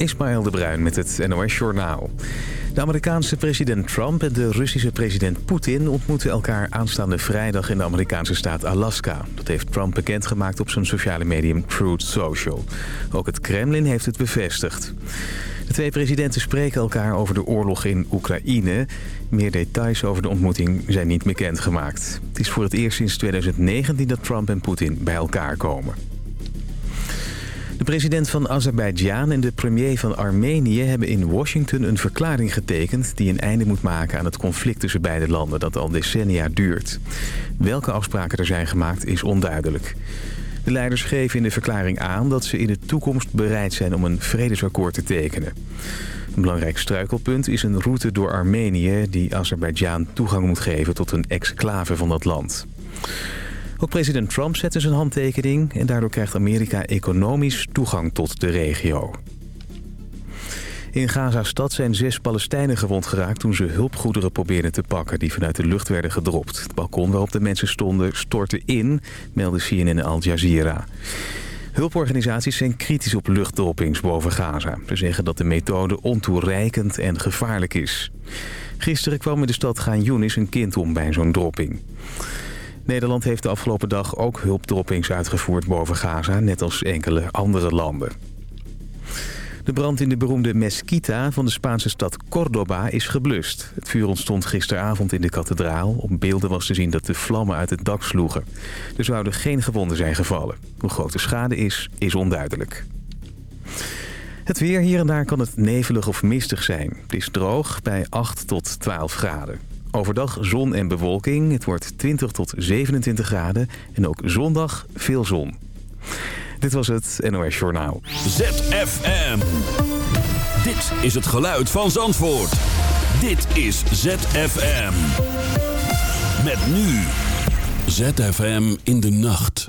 Ismaël de Bruin met het NOS Journaal. De Amerikaanse president Trump en de Russische president Poetin... ontmoeten elkaar aanstaande vrijdag in de Amerikaanse staat Alaska. Dat heeft Trump bekendgemaakt op zijn sociale medium Truth Social. Ook het Kremlin heeft het bevestigd. De twee presidenten spreken elkaar over de oorlog in Oekraïne. Meer details over de ontmoeting zijn niet bekendgemaakt. Het is voor het eerst sinds 2019 dat Trump en Poetin bij elkaar komen. De president van Azerbeidzjan en de premier van Armenië hebben in Washington een verklaring getekend... die een einde moet maken aan het conflict tussen beide landen dat al decennia duurt. Welke afspraken er zijn gemaakt is onduidelijk. De leiders geven in de verklaring aan dat ze in de toekomst bereid zijn om een vredesakkoord te tekenen. Een belangrijk struikelpunt is een route door Armenië die Azerbeidzjan toegang moet geven tot een exclave van dat land. Ook president Trump zette zijn handtekening en daardoor krijgt Amerika economisch toegang tot de regio. In Gaza-stad zijn zes Palestijnen gewond geraakt toen ze hulpgoederen probeerden te pakken die vanuit de lucht werden gedropt. Het balkon waarop de mensen stonden stortte in, meldde CNN Al Jazeera. Hulporganisaties zijn kritisch op luchtdroppings boven Gaza. Ze zeggen dat de methode ontoereikend en gevaarlijk is. Gisteren kwam in de stad Gaan Yunis een kind om bij zo'n dropping. Nederland heeft de afgelopen dag ook hulpdroppings uitgevoerd boven Gaza, net als enkele andere landen. De brand in de beroemde Mesquita van de Spaanse stad Córdoba is geblust. Het vuur ontstond gisteravond in de kathedraal. Op beelden was te zien dat de vlammen uit het dak sloegen. Er zouden geen gewonden zijn gevallen. Hoe groot de schade is, is onduidelijk. Het weer hier en daar kan het nevelig of mistig zijn. Het is droog bij 8 tot 12 graden. Overdag zon en bewolking. Het wordt 20 tot 27 graden. En ook zondag veel zon. Dit was het NOS Journaal. ZFM. Dit is het geluid van Zandvoort. Dit is ZFM. Met nu. ZFM in de nacht.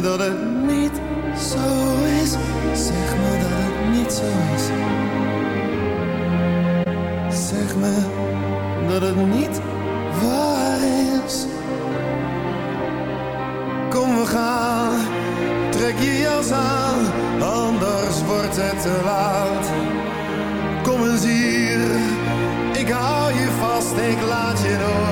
Dat het niet zo is. Zeg me dat het niet zo is. Zeg me dat het niet waar is. Kom we gaan, trek je jas aan, anders wordt het te laat. Kom eens hier, ik hou je vast, ik laat je nooit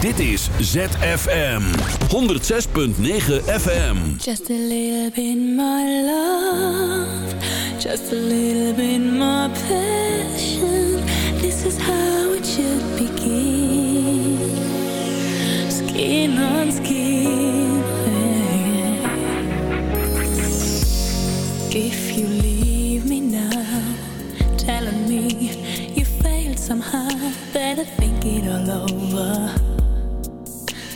Dit is ZFM 106.9 FM. Just a little bit more love, just a little bit more passion. This is how it should begin. Skin on skin. If you leave me now, telling me you failed somehow, better think it all over.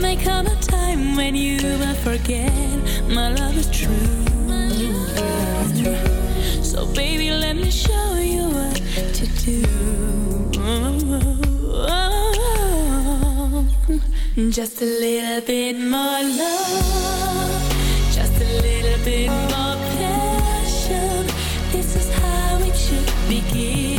may come a time when you will forget my love is true. So, baby, let me show you what to do. Just a little bit more love, just a little bit more passion. This is how it should begin.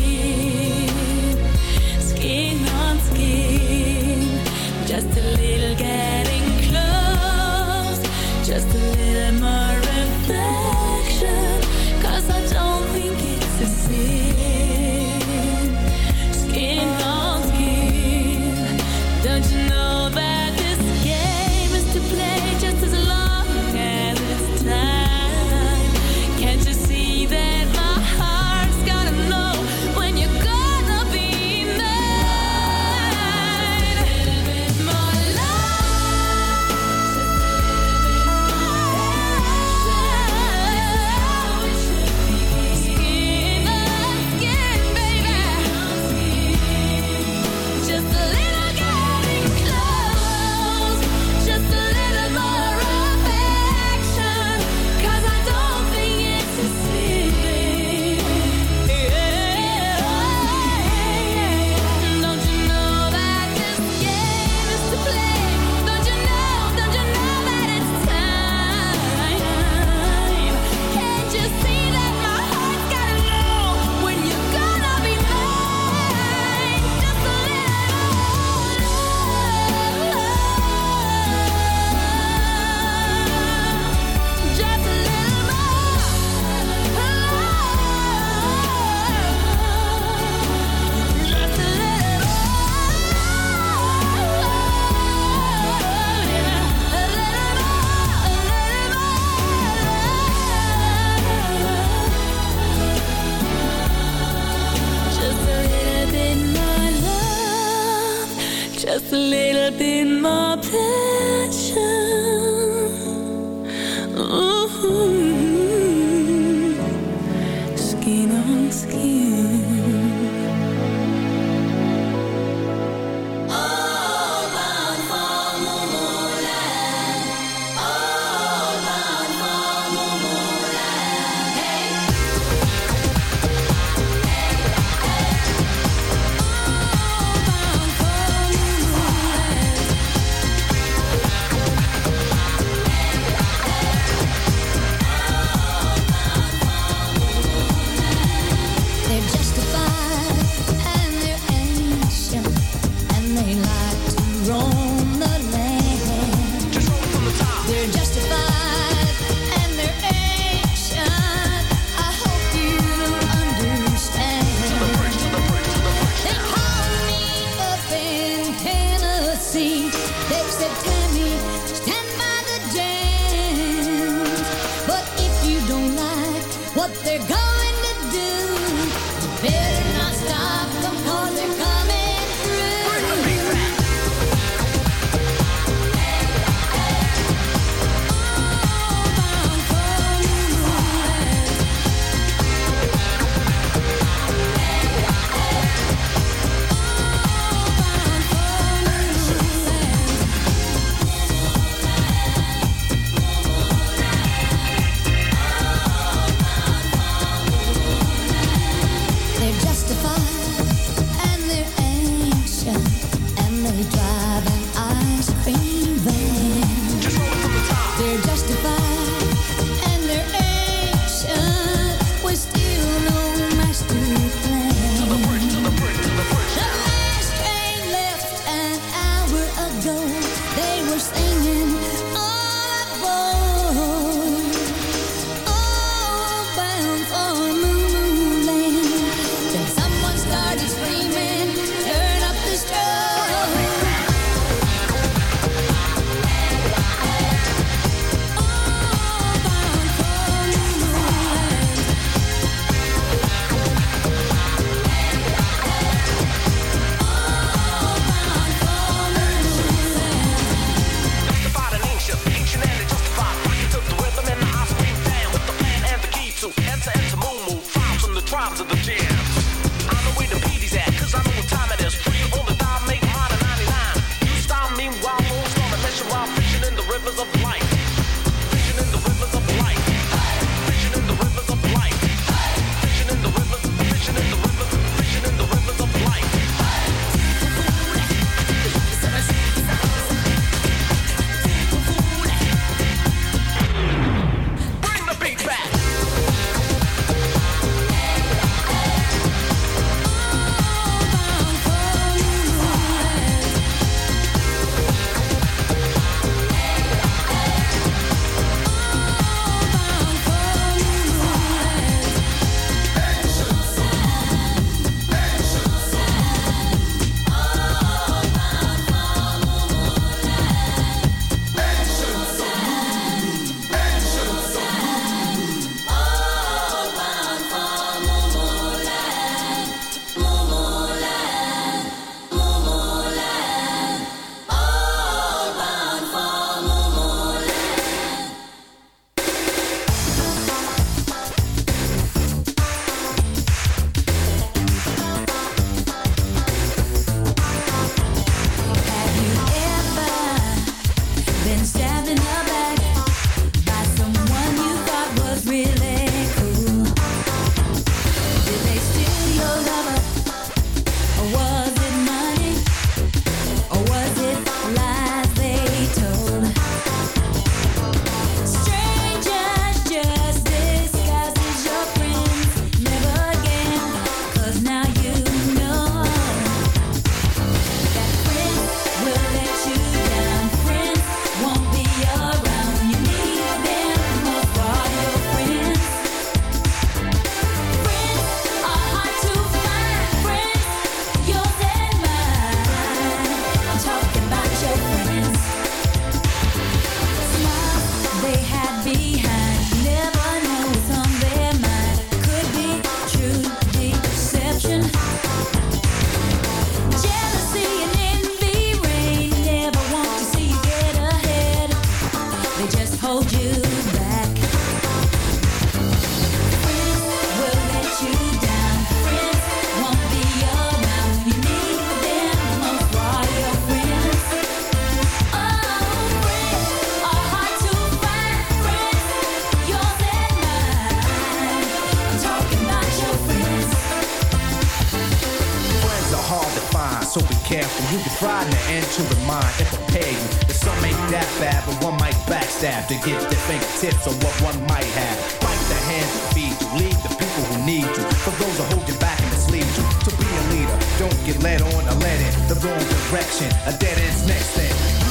careful. You can try the end to the mind if I pay you. If some ain't that bad, but one might backstab to get their fingertips on what one might have. Fight the hands that feed you, lead the people who need you. For those who hold you back and mislead you. To be a leader, don't get led on or led in the wrong direction. A dead end's next thing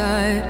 side.